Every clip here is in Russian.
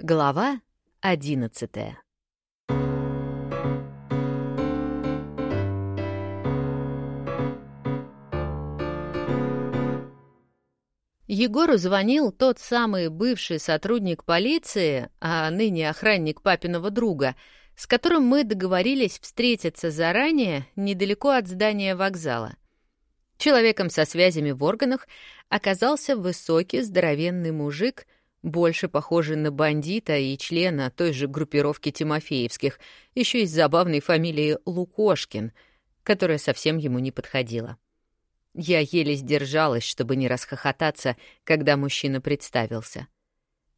Глава одиннадцатая Егору звонил тот самый бывший сотрудник полиции, а ныне охранник папиного друга, с которым мы договорились встретиться заранее недалеко от здания вокзала. Человеком со связями в органах оказался высокий здоровенный мужик, больше похожий на бандита и члена той же группировки Тимофеевских, еще и с забавной фамилией Лукошкин, которая совсем ему не подходила. Я еле сдержалась, чтобы не расхохотаться, когда мужчина представился.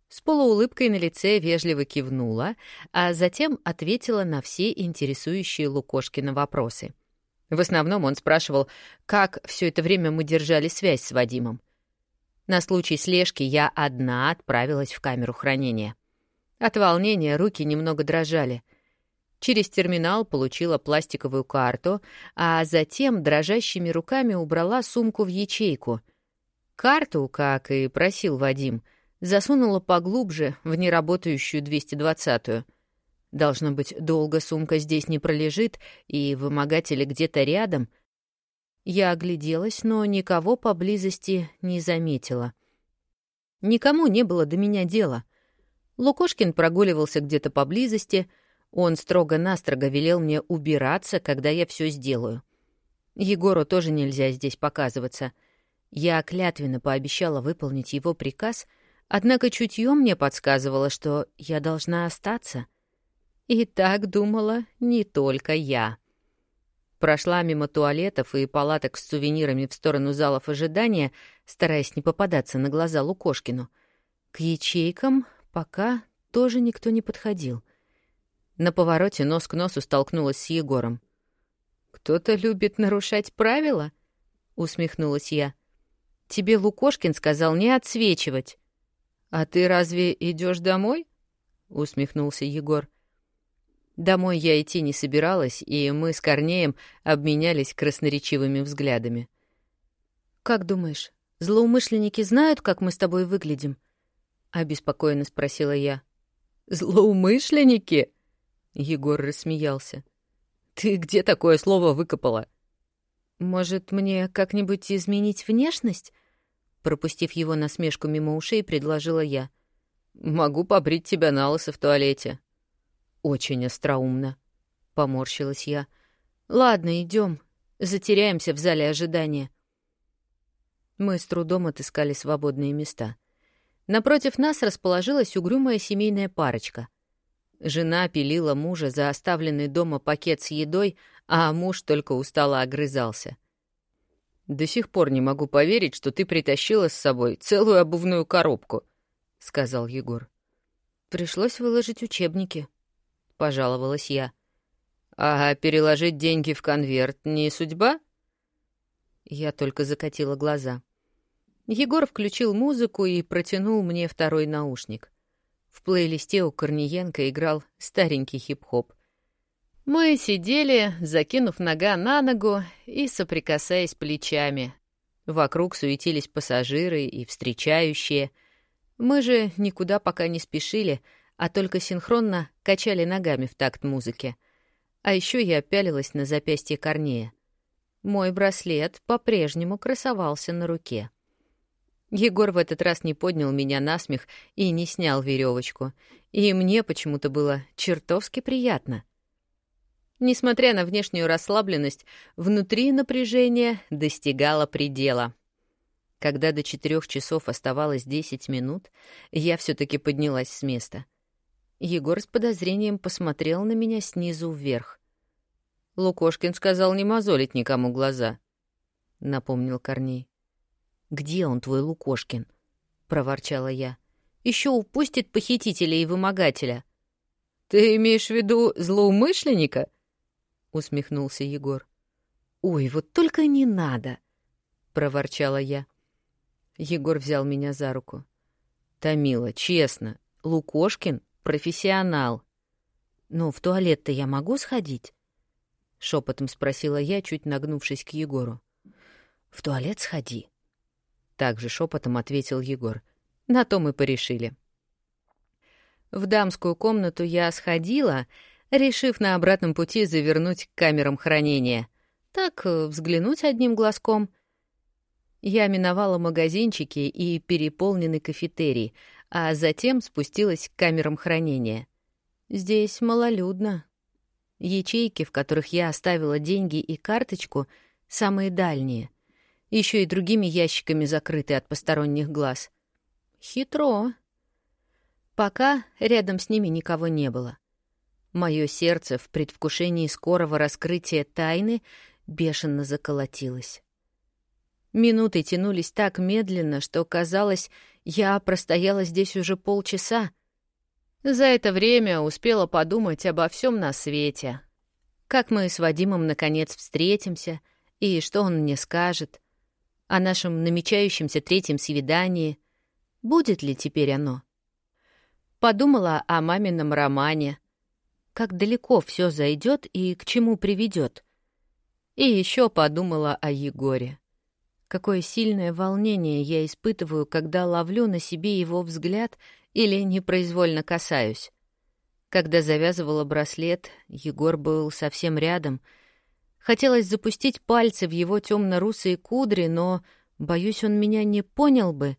С полуулыбкой на лице вежливо кивнула, а затем ответила на все интересующие Лукошкина вопросы. В основном он спрашивал, как все это время мы держали связь с Вадимом. На случай слежки я одна отправилась в камеру хранения. От волнения руки немного дрожали — Через терминал получила пластиковую карту, а затем дрожащими руками убрала сумку в ячейку. Карту, как и просил Вадим, засунула поглубже в неработающую 220-ю. Должно быть, долго сумка здесь не пролежит, и вымогатели где-то рядом. Я огляделась, но никого поблизости не заметила. Никому не было до меня дела. Лукошкин прогуливался где-то поблизости — он строго-настрого велел мне убираться, когда я все сделаю. Егору тоже нельзя здесь показываться. Я клятвенно пообещала выполнить его приказ, однако чутье мне подсказывало, что я должна остаться. И так думала не только я. Прошла мимо туалетов и палаток с сувенирами в сторону залов ожидания, стараясь не попадаться на глаза Лукошкину. К ячейкам пока тоже никто не подходил — на повороте нос к носу столкнулась с Егором. «Кто-то любит нарушать правила?» — усмехнулась я. «Тебе Лукошкин сказал не отсвечивать». «А ты разве идешь домой?» — усмехнулся Егор. Домой я идти не собиралась, и мы с Корнеем обменялись красноречивыми взглядами. «Как думаешь, злоумышленники знают, как мы с тобой выглядим?» — обеспокоенно спросила я. «Злоумышленники?» Егор рассмеялся. «Ты где такое слово выкопала?» «Может, мне как-нибудь изменить внешность?» Пропустив его насмешку мимо ушей, предложила я. «Могу побрить тебя на лысо в туалете». «Очень остроумно», — поморщилась я. «Ладно, идем. Затеряемся в зале ожидания». Мы с трудом отыскали свободные места. Напротив нас расположилась угрюмая семейная парочка — Жена пилила мужа за оставленный дома пакет с едой, а муж только устало огрызался. «До сих пор не могу поверить, что ты притащила с собой целую обувную коробку», — сказал Егор. «Пришлось выложить учебники», — пожаловалась я. «А переложить деньги в конверт не судьба?» Я только закатила глаза. Егор включил музыку и протянул мне второй наушник — в плейлисте у Корниенко играл старенький хип-хоп. Мы сидели, закинув нога на ногу и соприкасаясь плечами. Вокруг суетились пассажиры и встречающие. Мы же никуда пока не спешили, а только синхронно качали ногами в такт музыки. А еще я пялилась на запястье Корнея. Мой браслет по-прежнему красовался на руке. Егор в этот раз не поднял меня на смех и не снял веревочку, и мне почему-то было чертовски приятно. Несмотря на внешнюю расслабленность, внутри напряжение достигало предела. Когда до четырех часов оставалось десять минут, я все таки поднялась с места. Егор с подозрением посмотрел на меня снизу вверх. «Лукошкин сказал не мозолить никому глаза», — напомнил Корней. «Где он, твой Лукошкин?» — проворчала я. «Еще упустит похитителя и вымогателя». «Ты имеешь в виду злоумышленника?» — усмехнулся Егор. «Ой, вот только не надо!» — проворчала я. Егор взял меня за руку. «Томила, честно, Лукошкин — профессионал». «Ну, в туалет-то я могу сходить?» — шепотом спросила я, чуть нагнувшись к Егору. «В туалет сходи», также шепотом ответил Егор. На то мы порешили. В дамскую комнату я сходила, решив на обратном пути завернуть к камерам хранения. Так, э, взглянуть одним глазком. Я миновала магазинчики и переполненный кафетерий, а затем спустилась к камерам хранения. Здесь малолюдно. Ячейки, в которых я оставила деньги и карточку, самые дальние. Еще и другими ящиками закрыты от посторонних глаз. Хитро. Пока рядом с ними никого не было. Мое сердце в предвкушении скорого раскрытия тайны бешено заколотилось. Минуты тянулись так медленно, что, казалось, я простояла здесь уже полчаса. За это время успела подумать обо всем на свете. Как мы с Вадимом наконец встретимся, и что он мне скажет, о нашем намечающемся третьем свидании, будет ли теперь оно. Подумала о мамином романе. Как далеко все зайдет и к чему приведет. И еще подумала о Егоре. Какое сильное волнение я испытываю, когда ловлю на себе его взгляд или непроизвольно касаюсь. Когда завязывала браслет, Егор был совсем рядом. Хотелось запустить пальцы в его темно-русые кудри, но, боюсь, он меня не понял бы.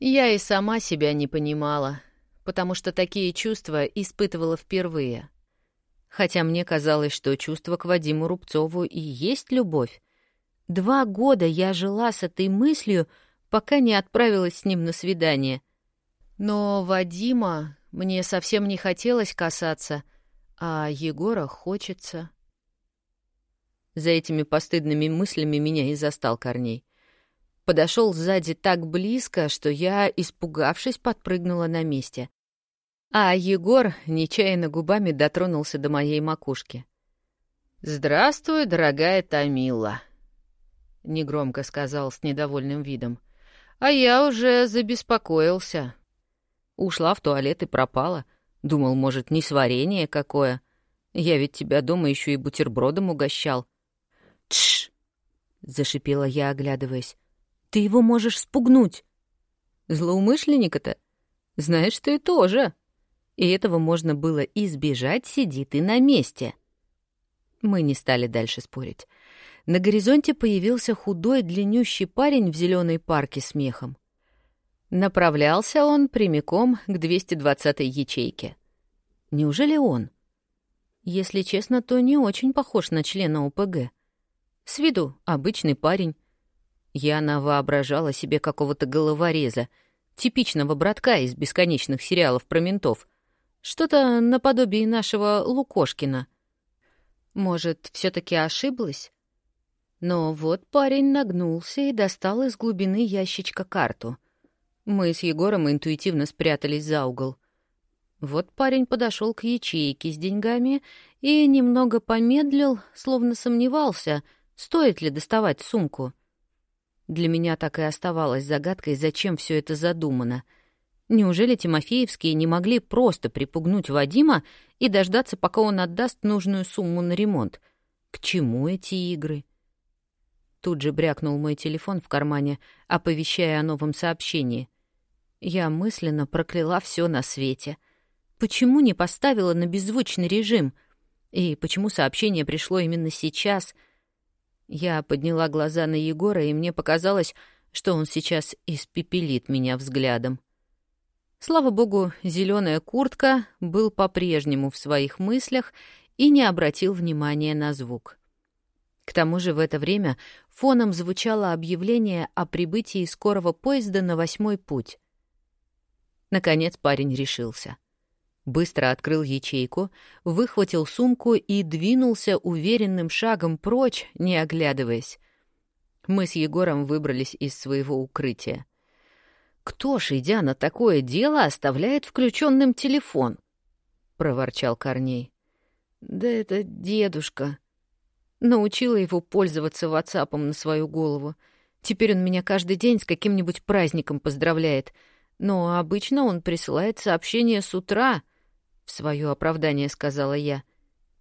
Я и сама себя не понимала, потому что такие чувства испытывала впервые. Хотя мне казалось, что чувство к Вадиму Рубцову и есть любовь. Два года я жила с этой мыслью, пока не отправилась с ним на свидание. Но Вадима мне совсем не хотелось касаться, а Егора хочется. За этими постыдными мыслями меня и застал Корней. Подошел сзади так близко, что я, испугавшись, подпрыгнула на месте. А Егор нечаянно губами дотронулся до моей макушки. «Здравствуй, дорогая Тамила», — негромко сказал с недовольным видом. «А я уже забеспокоился». Ушла в туалет и пропала. Думал, может, не сварение какое. Я ведь тебя дома еще и бутербродом угощал. «Тш!» — зашипела я, оглядываясь. «Ты его можешь спугнуть!» «Злоумышленника-то? Знаешь, ты тоже!» и этого можно было избежать, сиди ты на месте. Мы не стали дальше спорить. На горизонте появился худой, длиннющий парень в зеленой парке с мехом. Направлялся он прямиком к 220-й ячейке. Неужели он? Если честно, то не очень похож на члена ОПГ. С виду обычный парень. Яна воображала себе какого-то головореза, типичного братка из бесконечных сериалов про ментов — что-то наподобие нашего Лукошкина. Может, все таки ошиблась? Но вот парень нагнулся и достал из глубины ящичка карту. Мы с Егором интуитивно спрятались за угол. Вот парень подошел к ячейке с деньгами и немного помедлил, словно сомневался, стоит ли доставать сумку. Для меня так и оставалось загадкой, зачем все это задумано — Неужели Тимофеевские не могли просто припугнуть Вадима и дождаться, пока он отдаст нужную сумму на ремонт? К чему эти игры? Тут же брякнул мой телефон в кармане, оповещая о новом сообщении. Я мысленно прокляла все на свете. Почему не поставила на беззвучный режим? И почему сообщение пришло именно сейчас? Я подняла глаза на Егора, и мне показалось, что он сейчас испепелит меня взглядом. Слава богу, зеленая куртка был по-прежнему в своих мыслях и не обратил внимания на звук. К тому же в это время фоном звучало объявление о прибытии скорого поезда на восьмой путь. Наконец парень решился. Быстро открыл ячейку, выхватил сумку и двинулся уверенным шагом прочь, не оглядываясь. Мы с Егором выбрались из своего укрытия. «Кто ж, идя на такое дело, оставляет включенным телефон?» — проворчал Корней. «Да это дедушка». Научила его пользоваться ватсапом на свою голову. Теперь он меня каждый день с каким-нибудь праздником поздравляет. Но обычно он присылает сообщение с утра. В свое оправдание сказала я.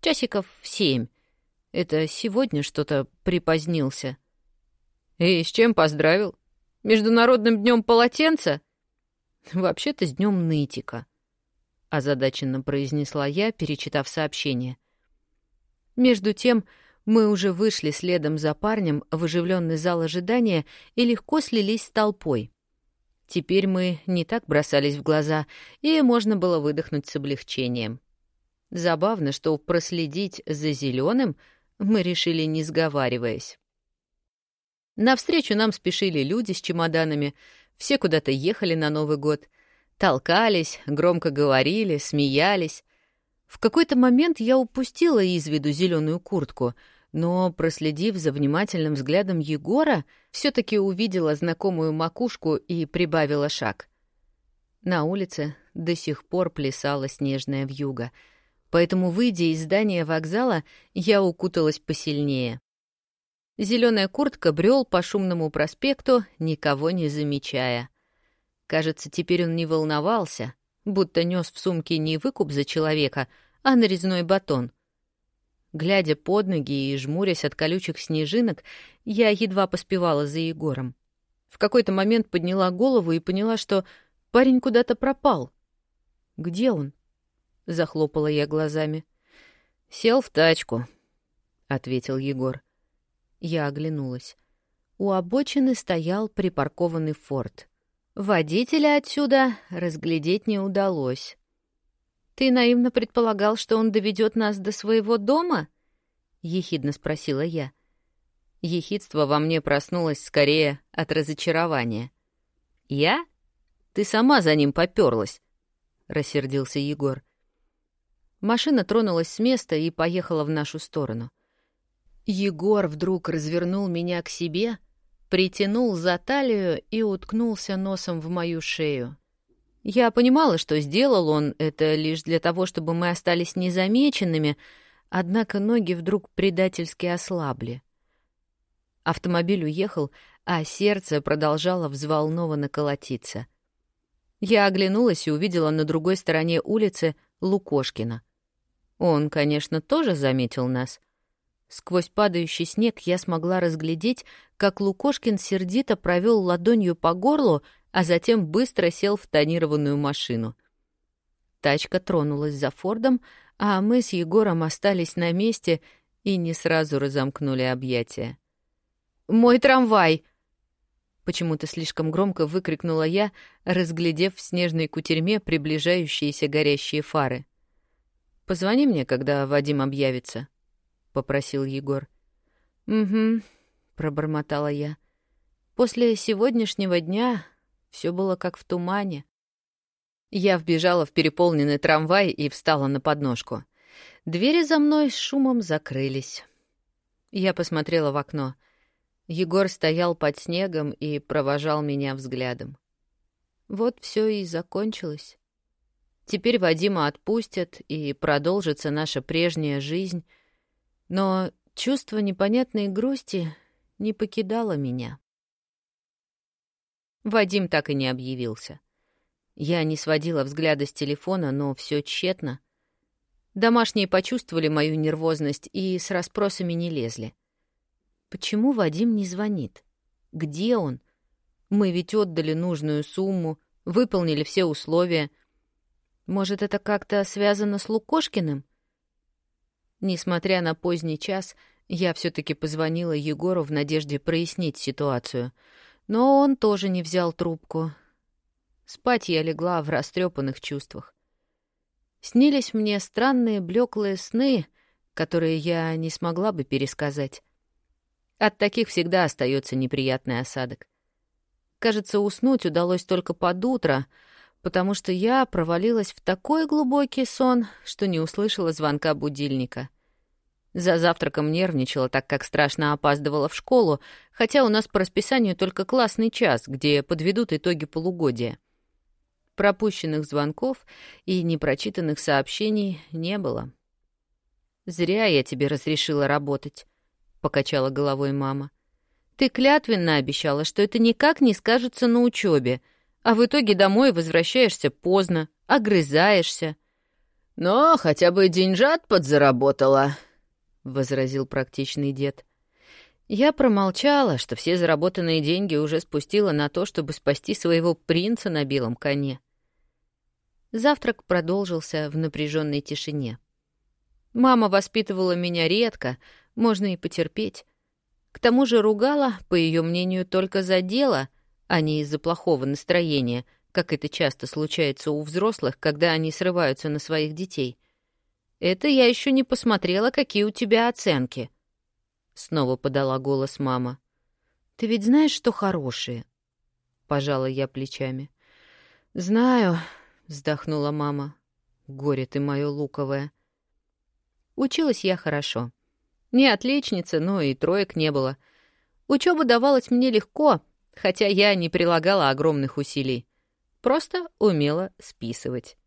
Часиков в семь. Это сегодня что-то припозднился. «И с чем поздравил?» Международным днем полотенца? Вообще-то с днем нытика. — озадаченно произнесла я, перечитав сообщение. Между тем, мы уже вышли следом за парнем в оживленный зал ожидания и легко слились с толпой. Теперь мы не так бросались в глаза, и можно было выдохнуть с облегчением. Забавно, что проследить за зеленым мы решили, не сговариваясь. Навстречу нам спешили люди с чемоданами, все куда-то ехали на Новый год. Толкались, громко говорили, смеялись. В какой-то момент я упустила из виду зеленую куртку, но, проследив за внимательным взглядом Егора, все таки увидела знакомую макушку и прибавила шаг. На улице до сих пор плясала снежная вьюга, поэтому, выйдя из здания вокзала, я укуталась посильнее. Зеленая куртка брел по шумному проспекту, никого не замечая. Кажется, теперь он не волновался, будто нес в сумке не выкуп за человека, а нарезной батон. Глядя под ноги и жмурясь от колючих снежинок, я едва поспевала за Егором. В какой-то момент подняла голову и поняла, что парень куда-то пропал. «Где он?» — захлопала я глазами. «Сел в тачку», — ответил Егор. Я оглянулась. У обочины стоял припаркованный форт. Водителя отсюда разглядеть не удалось. «Ты наивно предполагал, что он доведет нас до своего дома?» — ехидно спросила я. Ехидство во мне проснулось скорее от разочарования. «Я? Ты сама за ним попёрлась», — рассердился Егор. Машина тронулась с места и поехала в нашу сторону. Егор вдруг развернул меня к себе, притянул за талию и уткнулся носом в мою шею. Я понимала, что сделал он это лишь для того, чтобы мы остались незамеченными, однако ноги вдруг предательски ослабли. Автомобиль уехал, а сердце продолжало взволнованно колотиться. Я оглянулась и увидела на другой стороне улицы Лукошкина. Он, конечно, тоже заметил нас, Сквозь падающий снег я смогла разглядеть, как Лукошкин сердито провел ладонью по горлу, а затем быстро сел в тонированную машину. Тачка тронулась за Фордом, а мы с Егором остались на месте и не сразу разомкнули объятия. «Мой трамвай!» Почему-то слишком громко выкрикнула я, разглядев в снежной кутерьме приближающиеся горящие фары. «Позвони мне, когда Вадим объявится», попросил Егор. Угу, пробормотала я. После сегодняшнего дня все было как в тумане. Я вбежала в переполненный трамвай и встала на подножку. Двери за мной с шумом закрылись. Я посмотрела в окно. Егор стоял под снегом и провожал меня взглядом. Вот все и закончилось. Теперь Вадима отпустят, и продолжится наша прежняя жизнь — но чувство непонятной грусти не покидало меня. Вадим так и не объявился. Я не сводила взгляда с телефона, но все тщетно. Домашние почувствовали мою нервозность и с расспросами не лезли. Почему Вадим не звонит? Где он? Мы ведь отдали нужную сумму, выполнили все условия. Может, это как-то связано с Лукошкиным? Несмотря на поздний час, я все таки позвонила Егору в надежде прояснить ситуацию. Но он тоже не взял трубку. Спать я легла в растрепанных чувствах. Снились мне странные блеклые сны, которые я не смогла бы пересказать. От таких всегда остается неприятный осадок. Кажется, уснуть удалось только под утро, потому что я провалилась в такой глубокий сон, что не услышала звонка будильника. За завтраком нервничала, так как страшно опаздывала в школу, хотя у нас по расписанию только классный час, где подведут итоги полугодия. Пропущенных звонков и непрочитанных сообщений не было. «Зря я тебе разрешила работать», — покачала головой мама. «Ты клятвенно обещала, что это никак не скажется на учебе, а в итоге домой возвращаешься поздно, огрызаешься». «Но хотя бы деньжат подзаработала», возразил практичный дед. Я промолчала, что все заработанные деньги уже спустила на то, чтобы спасти своего принца на белом коне. Завтрак продолжился в напряженной тишине. Мама воспитывала меня редко, можно и потерпеть. К тому же ругала, по ее мнению, только за дело, а не из-за плохого настроения, как это часто случается у взрослых, когда они срываются на своих детей. «Это я еще не посмотрела, какие у тебя оценки», — снова подала голос мама. «Ты ведь знаешь, что хорошие?» — пожала я плечами. «Знаю», — вздохнула мама. «Горе ты мое луковое». Училась я хорошо. Не отличница, но и троек не было. Учеба давалась мне легко, хотя я не прилагала огромных усилий. Просто умела списывать.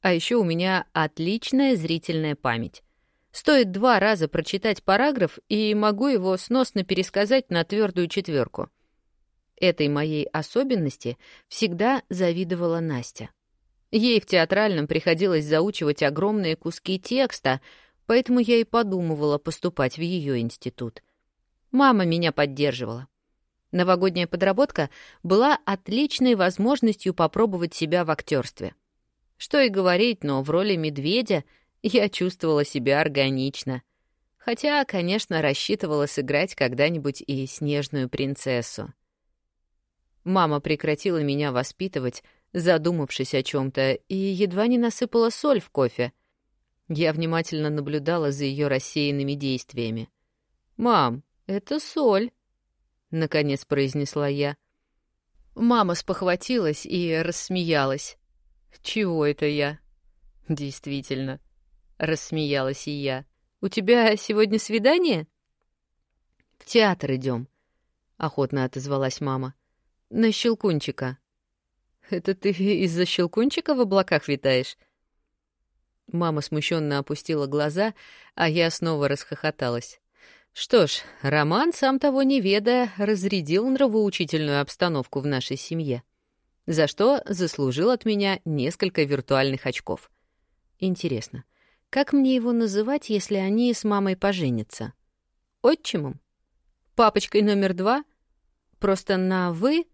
А еще у меня отличная зрительная память. Стоит два раза прочитать параграф, и могу его сносно пересказать на твердую четверку. Этой моей особенности всегда завидовала Настя. Ей в театральном приходилось заучивать огромные куски текста, поэтому я и подумывала поступать в ее институт. Мама меня поддерживала. Новогодняя подработка была отличной возможностью попробовать себя в актерстве. Что и говорить, но в роли медведя я чувствовала себя органично. Хотя, конечно, рассчитывала сыграть когда-нибудь и снежную принцессу. Мама прекратила меня воспитывать, задумавшись о чем-то, и едва не насыпала соль в кофе. Я внимательно наблюдала за ее рассеянными действиями. «Мам, это соль», — наконец произнесла я. Мама спохватилась и рассмеялась. «Чего это я?» «Действительно», — рассмеялась и я. «У тебя сегодня свидание?» «В театр идем», — охотно отозвалась мама. «На Щелкунчика». Это ты из-за щелкунчика в облаках витаешь? Мама смущенно опустила глаза, а я снова расхохоталась. Что ж, Роман, сам того не ведая, разрядил нравоучительную обстановку в нашей семье, за что заслужил от меня несколько виртуальных очков. Интересно, как мне его называть, если они с мамой поженятся? Отчимом? Папочкой номер два? Просто на «вы»?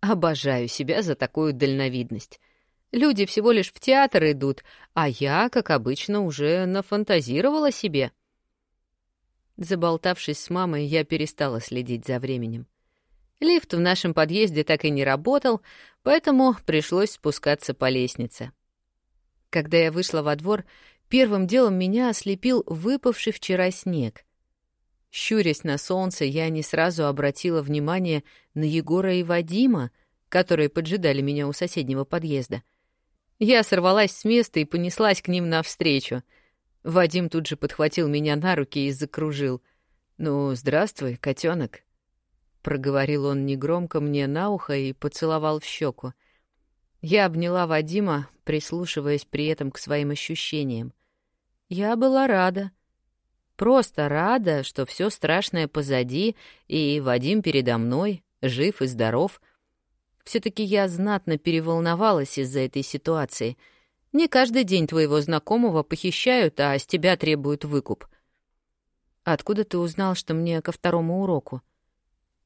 Обожаю себя за такую дальновидность. Люди всего лишь в театр идут, а я, как обычно, уже нафантазировала себе. Заболтавшись с мамой, я перестала следить за временем. Лифт в нашем подъезде так и не работал, поэтому пришлось спускаться по лестнице. Когда я вышла во двор, первым делом меня ослепил выпавший вчера снег. Щурясь на солнце, я не сразу обратила внимание на Егора и Вадима, которые поджидали меня у соседнего подъезда. Я сорвалась с места и понеслась к ним навстречу. Вадим тут же подхватил меня на руки и закружил. «Ну, здравствуй, котенок, проговорил он негромко мне на ухо и поцеловал в щеку. Я обняла Вадима, прислушиваясь при этом к своим ощущениям. Я была рада. Просто рада, что все страшное позади, и Вадим передо мной, жив и здоров. все таки я знатно переволновалась из-за этой ситуации. Не каждый день твоего знакомого похищают, а с тебя требуют выкуп. «Откуда ты узнал, что мне ко второму уроку?»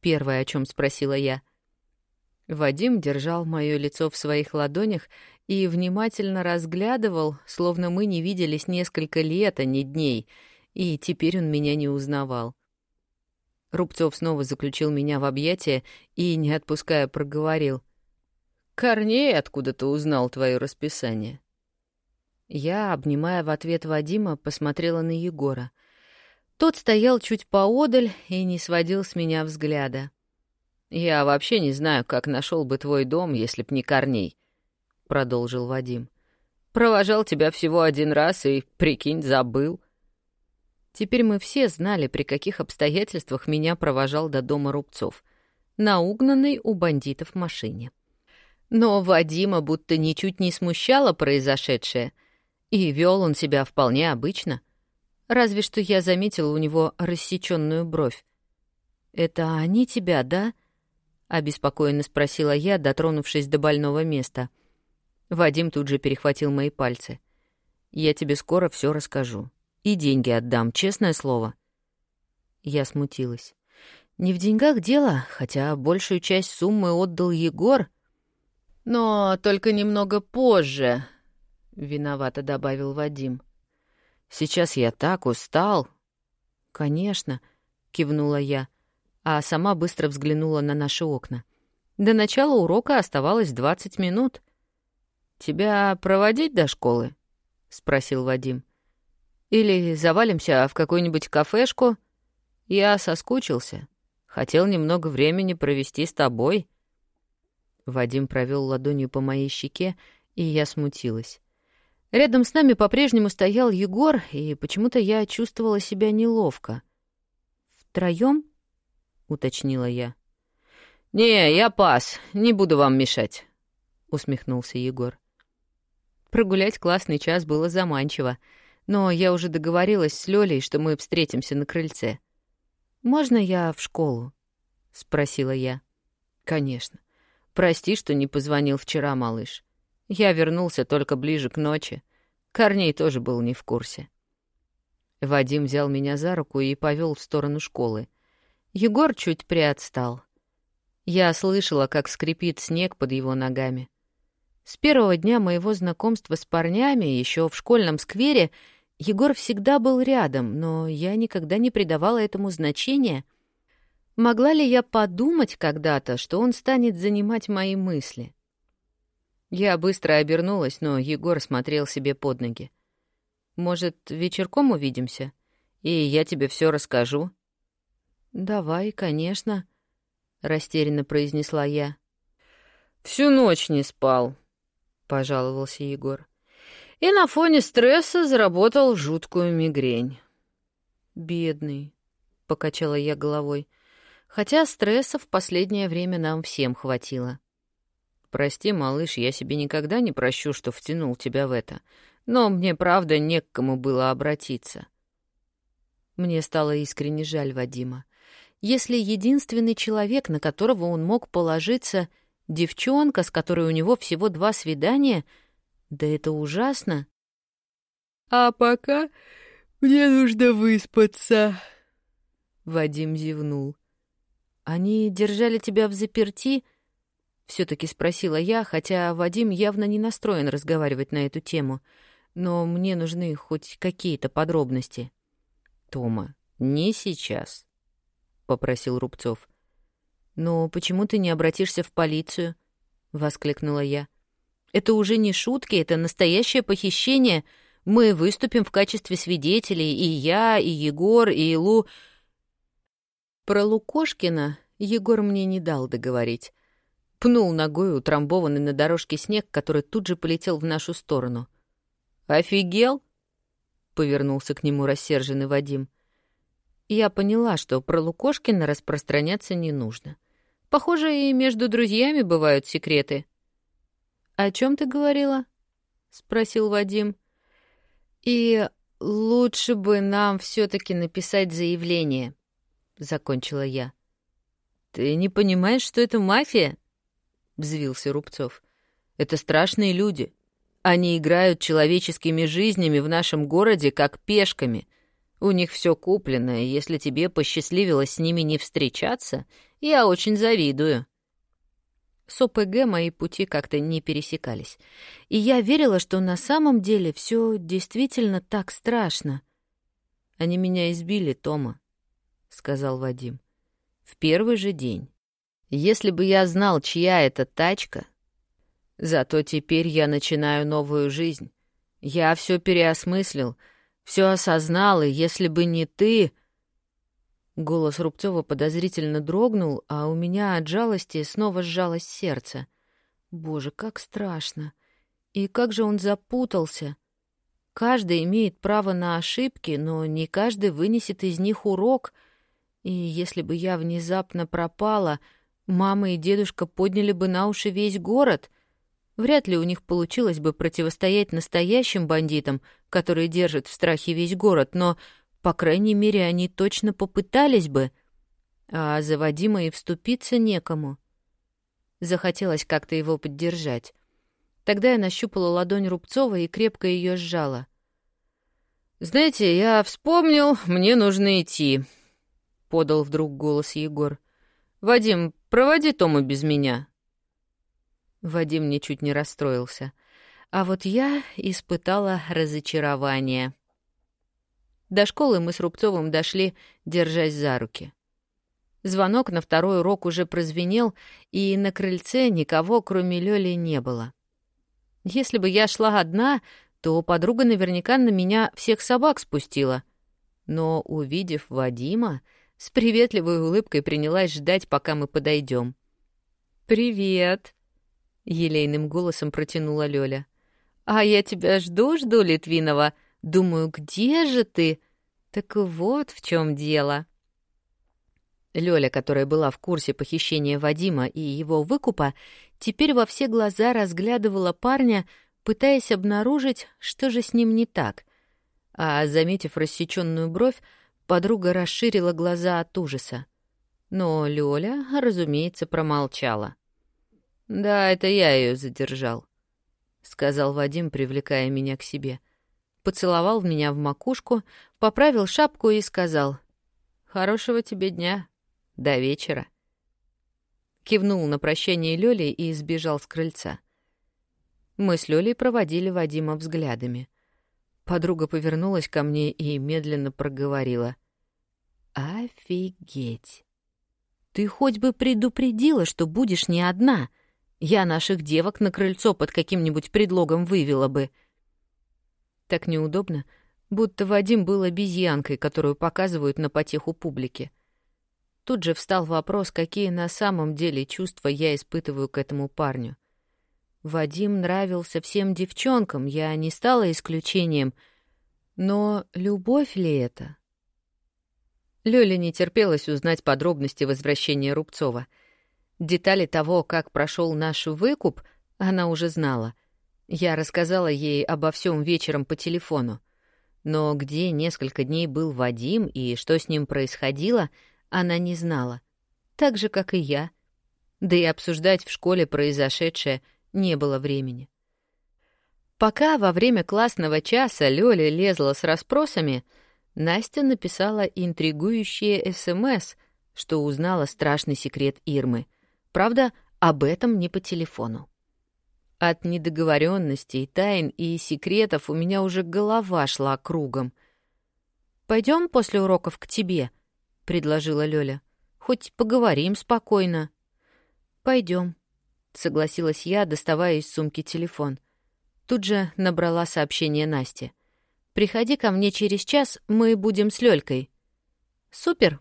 Первое, о чем спросила я. Вадим держал мое лицо в своих ладонях и внимательно разглядывал, словно мы не виделись несколько лет, а не дней — и теперь он меня не узнавал. Рубцов снова заключил меня в объятия и, не отпуская, проговорил. «Корней откуда-то узнал твое расписание». Я, обнимая в ответ Вадима, посмотрела на Егора. Тот стоял чуть поодаль и не сводил с меня взгляда. «Я вообще не знаю, как нашел бы твой дом, если б не Корней», — продолжил Вадим. «Провожал тебя всего один раз и, прикинь, забыл». Теперь мы все знали, при каких обстоятельствах меня провожал до дома Рубцов. На угнанной у бандитов машине. Но Вадима будто ничуть не смущало произошедшее, и вел он себя вполне обычно. Разве что я заметила у него рассеченную бровь. «Это они тебя, да?» — обеспокоенно спросила я, дотронувшись до больного места. Вадим тут же перехватил мои пальцы. «Я тебе скоро все расскажу. И деньги отдам, честное слово. Я смутилась. Не в деньгах дело, хотя большую часть суммы отдал Егор. «Но только немного позже», — виновато добавил Вадим. «Сейчас я так устал». «Конечно», — кивнула я, а сама быстро взглянула на наши окна. До начала урока оставалось двадцать минут. «Тебя проводить до школы?» — спросил Вадим. «Или завалимся в какую-нибудь кафешку?» Я соскучился. Хотел немного времени провести с тобой. Вадим провел ладонью по моей щеке, и я смутилась. Рядом с нами по-прежнему стоял Егор, и почему-то я чувствовала себя неловко. Втроем? уточнила я. «Не, я пас, не буду вам мешать», — усмехнулся Егор. Прогулять классный час было заманчиво, но я уже договорилась с Лёлей, что мы встретимся на крыльце. «Можно я в школу?» — спросила я. «Конечно. Прости, что не позвонил вчера, малыш. Я вернулся только ближе к ночи. Корней тоже был не в курсе». Вадим взял меня за руку и повел в сторону школы. Егор чуть приотстал. Я слышала, как скрипит снег под его ногами. С первого дня моего знакомства с парнями, еще в школьном сквере, Егор всегда был рядом, но я никогда не придавала этому значения. Могла ли я подумать когда-то, что он станет занимать мои мысли? Я быстро обернулась, но Егор смотрел себе под ноги. «Может, вечерком увидимся? И я тебе все расскажу?» «Давай, конечно», — растерянно произнесла я. «Всю ночь не спал», — пожаловался Егор и на фоне стресса заработал жуткую мигрень. «Бедный», — покачала я головой, хотя стресса в последнее время нам всем хватило. «Прости, малыш, я себе никогда не прощу, что втянул тебя в это, но мне, правда, не к кому было обратиться». Мне стало искренне жаль Вадима. Если единственный человек, на которого он мог положиться, девчонка, с которой у него всего два свидания — да это ужасно. А пока мне нужно выспаться. Вадим зевнул. Они держали тебя в заперти? Все-таки спросила я, хотя Вадим явно не настроен разговаривать на эту тему. Но мне нужны хоть какие-то подробности. Тома, не сейчас, попросил Рубцов. Но почему ты не обратишься в полицию? воскликнула я. Это уже не шутки, это настоящее похищение. Мы выступим в качестве свидетелей, и я, и Егор, и Илу. Про Лукошкина Егор мне не дал договорить. Пнул ногой утрамбованный на дорожке снег, который тут же полетел в нашу сторону. «Офигел?» — повернулся к нему рассерженный Вадим. Я поняла, что про Лукошкина распространяться не нужно. Похоже, и между друзьями бывают секреты. «О чем ты говорила?» — спросил Вадим. «И лучше бы нам все-таки написать заявление», — закончила я. «Ты не понимаешь, что это мафия?» — взвился Рубцов. «Это страшные люди. Они играют человеческими жизнями в нашем городе как пешками. У них все куплено, и если тебе посчастливилось с ними не встречаться, я очень завидую». С ОПГ мои пути как-то не пересекались. И я верила, что на самом деле все действительно так страшно. «Они меня избили, Тома», — сказал Вадим. «В первый же день. Если бы я знал, чья это тачка... Зато теперь я начинаю новую жизнь. Я все переосмыслил, все осознал, и если бы не ты...» Голос Рубцова подозрительно дрогнул, а у меня от жалости снова сжалось сердце. Боже, как страшно! И как же он запутался! Каждый имеет право на ошибки, но не каждый вынесет из них урок. И если бы я внезапно пропала, мама и дедушка подняли бы на уши весь город. Вряд ли у них получилось бы противостоять настоящим бандитам, которые держат в страхе весь город, но по крайней мере, они точно попытались бы, а за Вадима и вступиться некому. Захотелось как-то его поддержать. Тогда я нащупала ладонь Рубцова и крепко ее сжала. «Знаете, я вспомнил, мне нужно идти», — подал вдруг голос Егор. «Вадим, проводи Тому без меня». Вадим ничуть не расстроился. А вот я испытала разочарование. До школы мы с Рубцовым дошли, держась за руки. Звонок на второй урок уже прозвенел, и на крыльце никого, кроме Лёли, не было. Если бы я шла одна, то подруга наверняка на меня всех собак спустила. Но, увидев Вадима, с приветливой улыбкой принялась ждать, пока мы подойдем. «Привет!» — елейным голосом протянула Лёля. «А я тебя жду-жду, Литвинова. Думаю, где же ты? Так вот в чем дело». Лёля, которая была в курсе похищения Вадима и его выкупа, теперь во все глаза разглядывала парня, пытаясь обнаружить, что же с ним не так. А, заметив рассечённую бровь, подруга расширила глаза от ужаса. Но Лёля, разумеется, промолчала. «Да, это я её задержал», — сказал Вадим, привлекая меня к себе. Поцеловал меня в макушку, поправил шапку и сказал «Хорошего тебе дня. До вечера». Кивнул на прощание Лёли и сбежал с крыльца. Мы с Лёлей проводили Вадима взглядами. Подруга повернулась ко мне и медленно проговорила. «Офигеть! Ты хоть бы предупредила, что будешь не одна!» Я наших девок на крыльцо под каким-нибудь предлогом вывела бы. Так неудобно, будто Вадим был обезьянкой, которую показывают на потеху публики. Тут же встал вопрос, какие на самом деле чувства я испытываю к этому парню. Вадим нравился всем девчонкам, я не стала исключением. Но любовь ли это? Лёля не терпелось узнать подробности возвращения Рубцова — Детали того, как прошел наш выкуп, она уже знала. Я рассказала ей обо всем вечером по телефону. Но где несколько дней был Вадим и что с ним происходило, она не знала. Так же, как и я. Да и обсуждать в школе произошедшее не было времени. Пока во время классного часа Лёля лезла с расспросами, Настя написала интригующее СМС, что узнала страшный секрет Ирмы — Правда, об этом не по телефону. От недоговоренностей, тайн и секретов у меня уже голова шла кругом. Пойдем после уроков к тебе, предложила Лёля. Хоть поговорим спокойно. Пойдем, согласилась я, доставая из сумки телефон. Тут же набрала сообщение Насте. Приходи ко мне через час, мы будем с Лёлькой. Супер.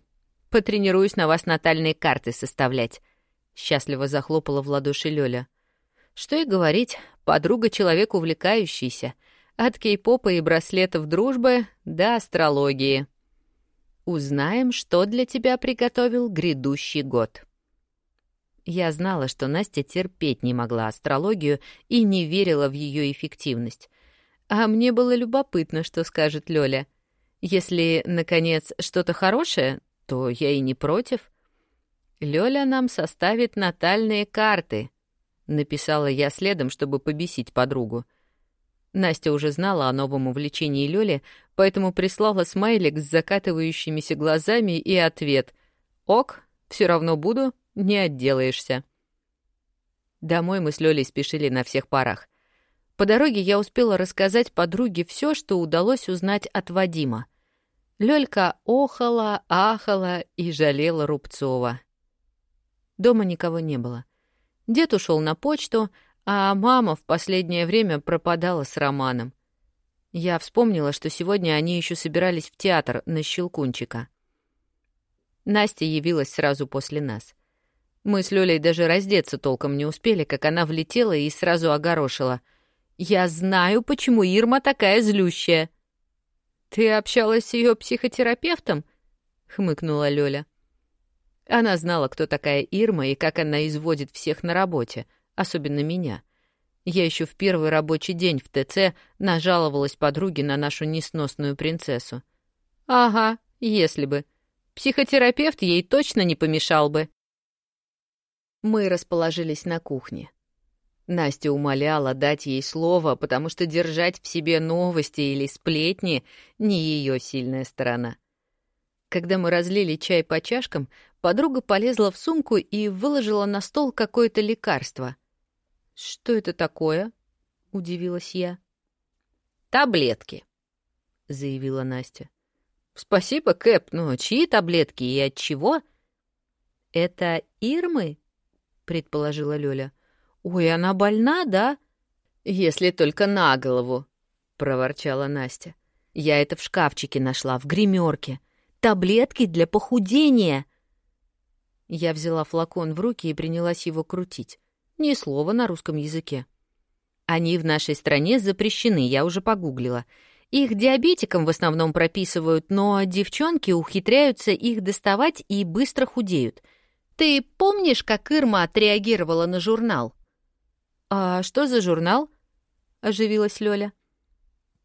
Потренируюсь на вас натальные карты составлять. — счастливо захлопала в ладоши Лёля. «Что и говорить, подруга человек увлекающийся. От кей-попа и браслетов дружбы до астрологии. Узнаем, что для тебя приготовил грядущий год». Я знала, что Настя терпеть не могла астрологию и не верила в ее эффективность. А мне было любопытно, что скажет Лёля. Если, наконец, что-то хорошее, то я и не против. Лёля нам составит натальные карты», — написала я следом, чтобы побесить подругу. Настя уже знала о новом увлечении Лёли, поэтому прислала смайлик с закатывающимися глазами и ответ «Ок, все равно буду, не отделаешься». Домой мы с Лёлей спешили на всех парах. По дороге я успела рассказать подруге все, что удалось узнать от Вадима. Лёлька охала, ахала и жалела Рубцова. Дома никого не было. Дед ушел на почту, а мама в последнее время пропадала с Романом. Я вспомнила, что сегодня они еще собирались в театр на Щелкунчика. Настя явилась сразу после нас. Мы с Лёлей даже раздеться толком не успели, как она влетела и сразу огорошила. «Я знаю, почему Ирма такая злющая». «Ты общалась с ее психотерапевтом?» — хмыкнула Лёля. Она знала, кто такая Ирма и как она изводит всех на работе, особенно меня. Я еще в первый рабочий день в ТЦ нажаловалась подруге на нашу несносную принцессу. Ага, если бы. Психотерапевт ей точно не помешал бы. Мы расположились на кухне. Настя умоляла дать ей слово, потому что держать в себе новости или сплетни — не ее сильная сторона. Когда мы разлили чай по чашкам, подруга полезла в сумку и выложила на стол какое-то лекарство. «Что это такое?» — удивилась я. «Таблетки», — заявила Настя. «Спасибо, Кэп, но чьи таблетки и от чего?» «Это Ирмы?» — предположила Лёля. «Ой, она больна, да?» «Если только на голову», — проворчала Настя. «Я это в шкафчике нашла, в гримерке. Таблетки для похудения!» Я взяла флакон в руки и принялась его крутить. Ни слова на русском языке. Они в нашей стране запрещены, я уже погуглила. Их диабетикам в основном прописывают, но девчонки ухитряются их доставать и быстро худеют. Ты помнишь, как Ирма отреагировала на журнал? «А что за журнал?» — оживилась Лёля.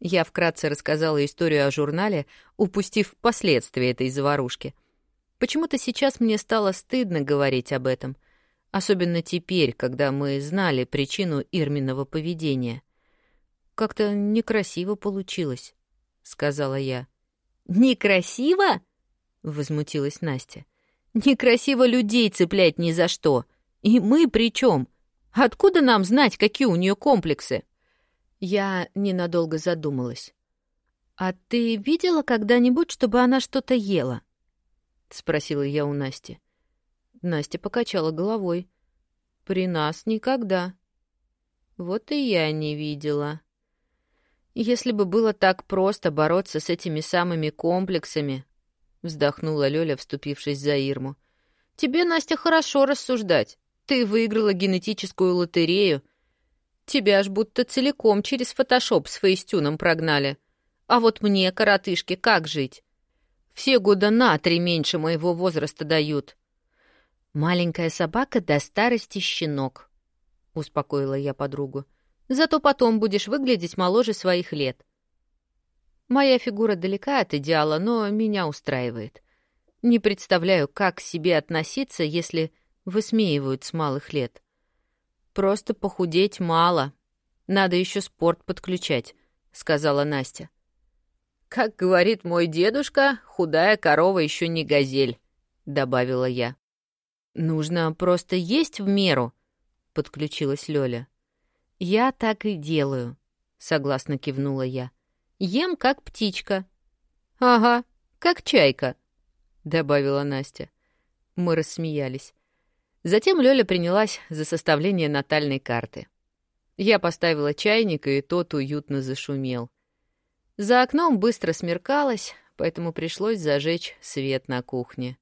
Я вкратце рассказала историю о журнале, упустив последствия этой заварушки. Почему-то сейчас мне стало стыдно говорить об этом — Особенно теперь, когда мы знали причину Ирминого поведения. «Как-то некрасиво получилось», — сказала я. «Некрасиво?» — возмутилась Настя. «Некрасиво людей цеплять ни за что. И мы при чем? Откуда нам знать, какие у нее комплексы?» Я ненадолго задумалась. «А ты видела когда-нибудь, чтобы она что-то ела?» — спросила я у Насти. Настя покачала головой. «При нас никогда». «Вот и я не видела». «Если бы было так просто бороться с этими самыми комплексами», — вздохнула Лёля, вступившись за Ирму. «Тебе, Настя, хорошо рассуждать. Ты выиграла генетическую лотерею. Тебя аж будто целиком через фотошоп с фейстюном прогнали. А вот мне, коротышке, как жить? Все года на три меньше моего возраста дают. «Маленькая собака до старости щенок», — успокоила я подругу. «Зато потом будешь выглядеть моложе своих лет». Моя фигура далека от идеала, но меня устраивает. Не представляю, как к себе относиться, если высмеивают с малых лет. Просто похудеть мало. Надо еще спорт подключать, сказала Настя. Как говорит мой дедушка, худая корова еще не газель, добавила я. «Нужно просто есть в меру», — подключилась Лёля. «Я так и делаю», — согласно кивнула я. «Ем, как птичка». «Ага, как чайка», — добавила Настя. Мы рассмеялись. Затем Лёля принялась за составление натальной карты. Я поставила чайник, и тот уютно зашумел. За окном быстро смеркалось, поэтому пришлось зажечь свет на кухне.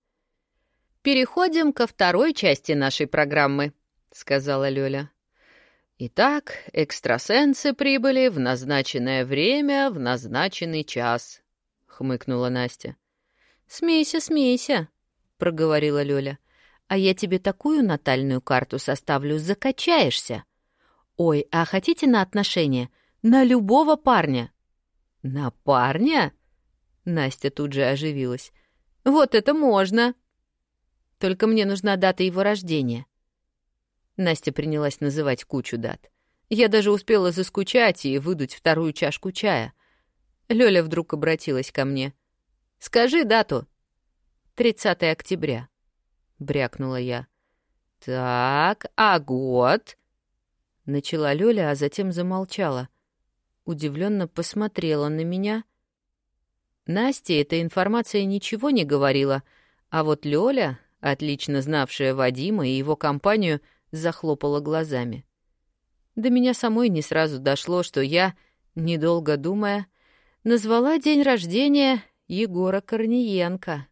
«Переходим ко второй части нашей программы», — сказала Лёля. «Итак, экстрасенсы прибыли в назначенное время, в назначенный час», — хмыкнула Настя. «Смейся, смейся», — проговорила Лёля. «А я тебе такую натальную карту составлю, закачаешься. Ой, а хотите на отношения? На любого парня». «На парня?» Настя тут же оживилась. «Вот это можно!» Только мне нужна дата его рождения». Настя принялась называть кучу дат. Я даже успела заскучать и выдуть вторую чашку чая. Лёля вдруг обратилась ко мне. «Скажи дату». «30 октября», — брякнула я. «Так, а год?» Начала Лёля, а затем замолчала. Удивленно посмотрела на меня. Насте эта информация ничего не говорила, а вот Лёля отлично знавшая Вадима и его компанию, захлопала глазами. До меня самой не сразу дошло, что я, недолго думая, назвала день рождения Егора Корниенко.